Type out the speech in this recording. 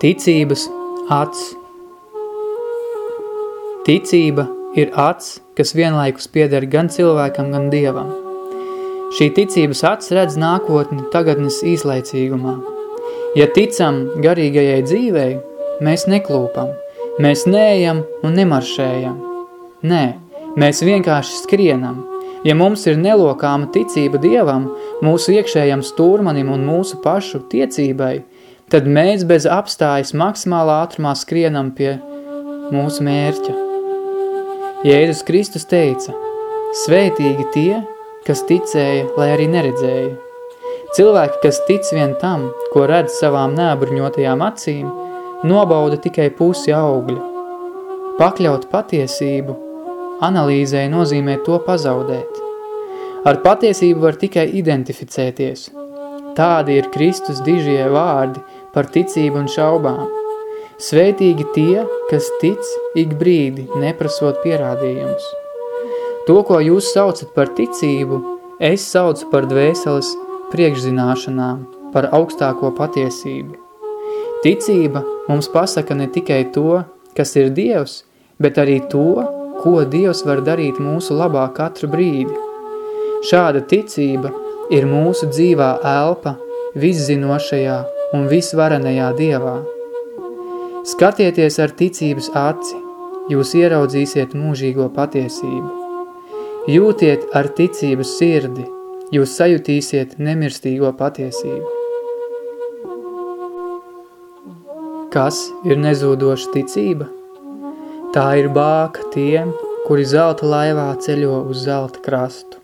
Ticības acs. Ticība ir acs, kas vienlaikus pieder gan cilvēkam, gan dievam. Šī ticības acs redz nākotni tagadnes īslaicīgumā. Ja ticam garīgajai dzīvei, mēs neklūpam, mēs neejam un nemaršējam. Nē, mēs vienkārši skrienam. Ja mums ir nelokāma ticība Dievam, mūsu iekšējam stūrmanim un mūsu pašu tiecībai – tad mēs bez apstājas maksimālā ātrumā skrienam pie mūsu mērķa. Jēzus Kristus teica, svētīgi tie, kas ticēja, lai arī neredzēja. Cilvēki, kas tic vien tam, ko redz savām neabruņotajām acīm, nobauda tikai pusi augļa. Pakļaut patiesību, analīzē nozīmē to pazaudēt. Ar patiesību var tikai identificēties. Tādi ir Kristus dižie vārdi, par ticību un šaubām. Sveitīgi tie, kas tic ik brīdi, neprasot pierādījumus. To, ko jūs saucat par ticību, es saucu par dvēseles priekšzināšanām, par augstāko patiesību. Ticība mums pasaka ne tikai to, kas ir Dievs, bet arī to, ko Dievs var darīt mūsu labā katru brīdi. Šāda ticība ir mūsu dzīvā elpa viszinošajā un visvarenajā Dievā. Skatieties ar ticības aci, jūs ieraudzīsiet mūžīgo patiesību. Jūtiet ar ticības sirdi, jūs sajutīsiet nemirstīgo patiesību. Kas ir nezūdoša ticība? Tā ir bāka tiem, kuri zelta laivā ceļo uz zelta krastu.